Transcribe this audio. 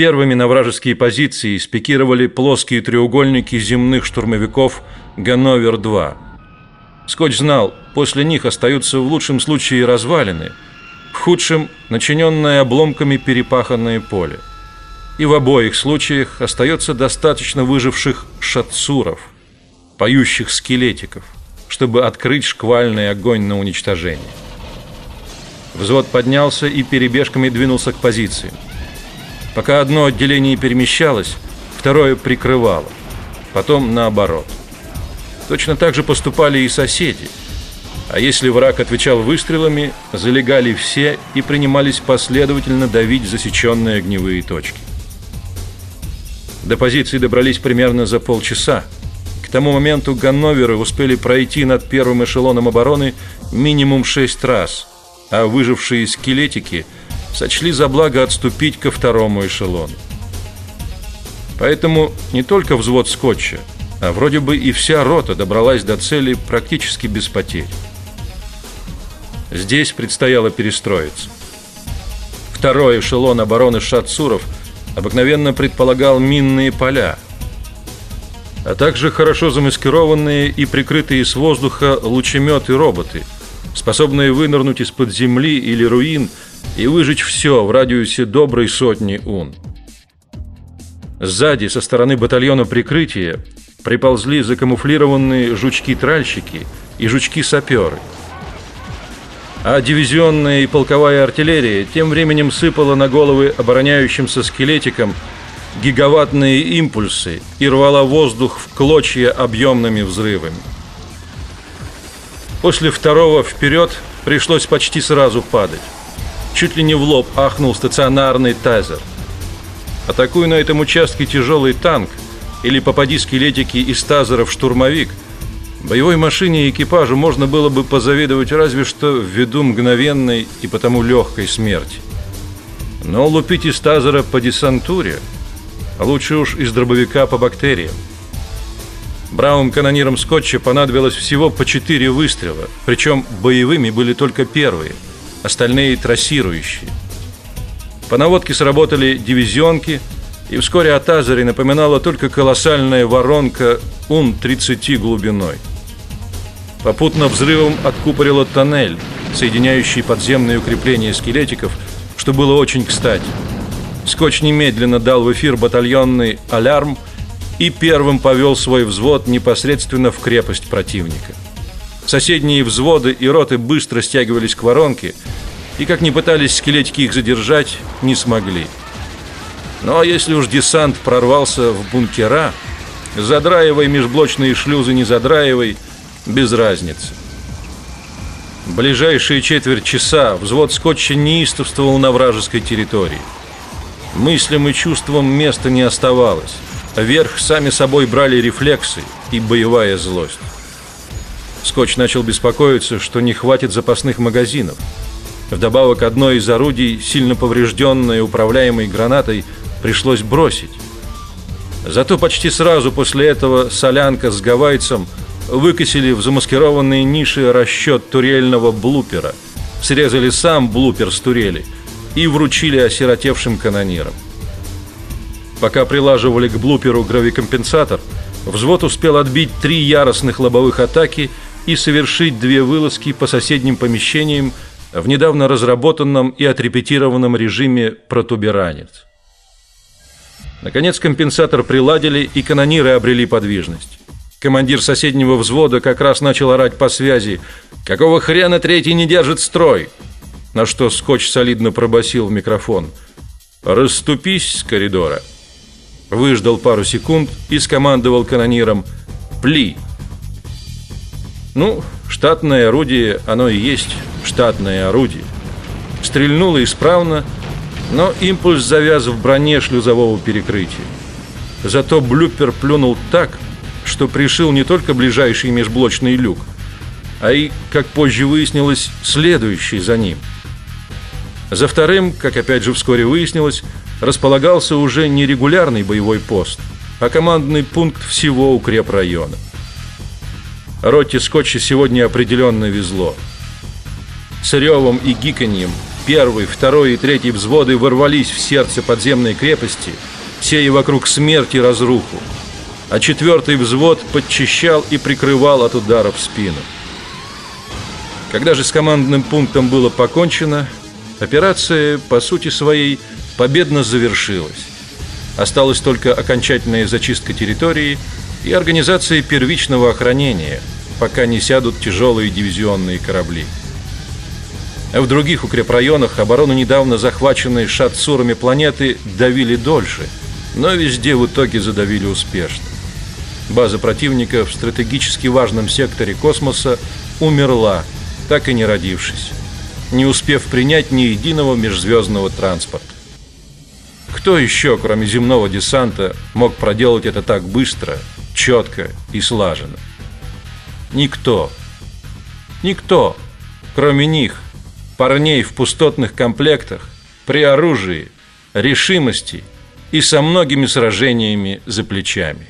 Первыми на вражеские позиции спикировали плоские треугольники земных штурмовиков Ганновер-2. Скотч знал, после них остаются в лучшем случае развалины, в худшем начиненное обломками перепаханное поле. И в обоих случаях остается достаточно выживших шатсуров, поющих скелетиков, чтобы открыть шквальный огонь на уничтожение. Взвод поднялся и перебежками двинулся к позициям. Пока одно отделение перемещалось, второе прикрывало. Потом наоборот. Точно так же поступали и соседи. А если враг отвечал выстрелами, залегали все и принимались последовательно давить засеченные огневые точки. До позиции добрались примерно за полчаса. К тому моменту ганноверы успели пройти над первым эшелоном обороны минимум шесть раз, а выжившие скелетики – сочли за благо отступить ко второму эшелону. Поэтому не только взвод скотча, а вроде бы и вся рота добралась до цели практически без потерь. Здесь предстояло перестроиться. Второй эшелон обороны Шатсуров обыкновенно предполагал минные поля, а также хорошо замаскированные и прикрытые с воздуха лучеметы-роботы, способные вынырнуть из-под земли или руин и выжечь все в радиусе доброй сотни ун. Сзади, со стороны батальона прикрытия, приползли закамуфлированные жучки-тральщики и жучки-саперы. А дивизионная и полковая артиллерия тем временем сыпала на головы обороняющимся скелетикам гигаваттные импульсы и рвала воздух в клочья объемными взрывами. После второго вперед пришлось почти сразу падать. Чуть ли не в лоб ахнул стационарный тазер. Атакуя на этом участке тяжелый танк или попади скелетики из тазеров штурмовик, боевой машине и экипажу можно было бы позавидовать разве что ввиду мгновенной и потому легкой смерти. Но лупить из тазера по десантуре, лучше уж из дробовика по бактериям. Бравым канонирам Скотча понадобилось всего по четыре выстрела, причем боевыми были только первые – остальные трассирующие. По наводке сработали дивизионки, и вскоре от Азери напоминала только колоссальная воронка Ун-30 глубиной. Попутно взрывом откупорила тоннель, соединяющий подземные укрепления скелетиков, что было очень кстати. Скотч немедленно дал в эфир батальонный алярм и первым повел свой взвод непосредственно в крепость противника. Соседние взводы и роты быстро стягивались к воронке, и как ни пытались скелетики их задержать, не смогли. А если уж десант прорвался в бункера, задраивай межблочные шлюзы, не задраивай, без разницы. Ближайшие четверть часа взвод скотча неистовствовал на вражеской территории. Мыслям и чувствам места не оставалось. Вверх сами собой брали рефлексы и боевая злость. Скотч начал беспокоиться, что не хватит запасных магазинов. Вдобавок одно из орудий, сильно поврежденное управляемой гранатой, пришлось бросить. Зато почти сразу после этого солянка с гавайцем выкосили в замаскированные ниши расчет турельного блупера, срезали сам блупер с турели и вручили осиротевшим канонирам. Пока прилаживали к блуперу гравикомпенсатор, взвод успел отбить три яростных лобовых атаки и совершить две вылазки по соседним помещениям в недавно разработанном и отрепетированном режиме протуберанец. Наконец компенсатор приладили, и канониры обрели подвижность. Командир соседнего взвода как раз начал орать по связи: "Какого хрена третий не держит строй?" На что Скотч солидно пробасил в микрофон: "Расступись с коридора". Выждал пару секунд и скомандовал канонирам: "Пли!" Ну, штатное орудие, оно и есть штатное орудие. Стрельнуло исправно, но импульс завяз в броне шлюзового перекрытия. Зато блюпер плюнул так, что пришил не только ближайший межблочный люк, а и, как позже выяснилось, следующий за ним. За вторым, как опять же вскоре выяснилось, располагался уже не регулярный боевой пост, а командный пункт всего укрепрайона. Роте скотча сегодня определенно везло. С ревом и гиканьем первый, второй и третий взводы ворвались в сердце подземной крепости, сея вокруг смерти разруху, а четвертый взвод подчищал и прикрывал от ударов спину. Когда же с командным пунктом было покончено, операция, по сути своей, победно завершилась. Осталась только окончательная зачистка территории и организация первичного охранения, пока не сядут тяжелые дивизионные корабли. В других укрепрайонах оборону недавно захваченной шатсурами планеты давили дольше, но везде в итоге задавили успешно. База противника в стратегически важном секторе космоса умерла, так и не родившись, не успев принять ни единого межзвездного транспорта. Кто еще, кроме земного десанта, мог проделать это так быстро, четко и слаженно? Никто. Никто, кроме них, парней в пустотных комплектах, при оружии, решимости и со многими сражениями за плечами.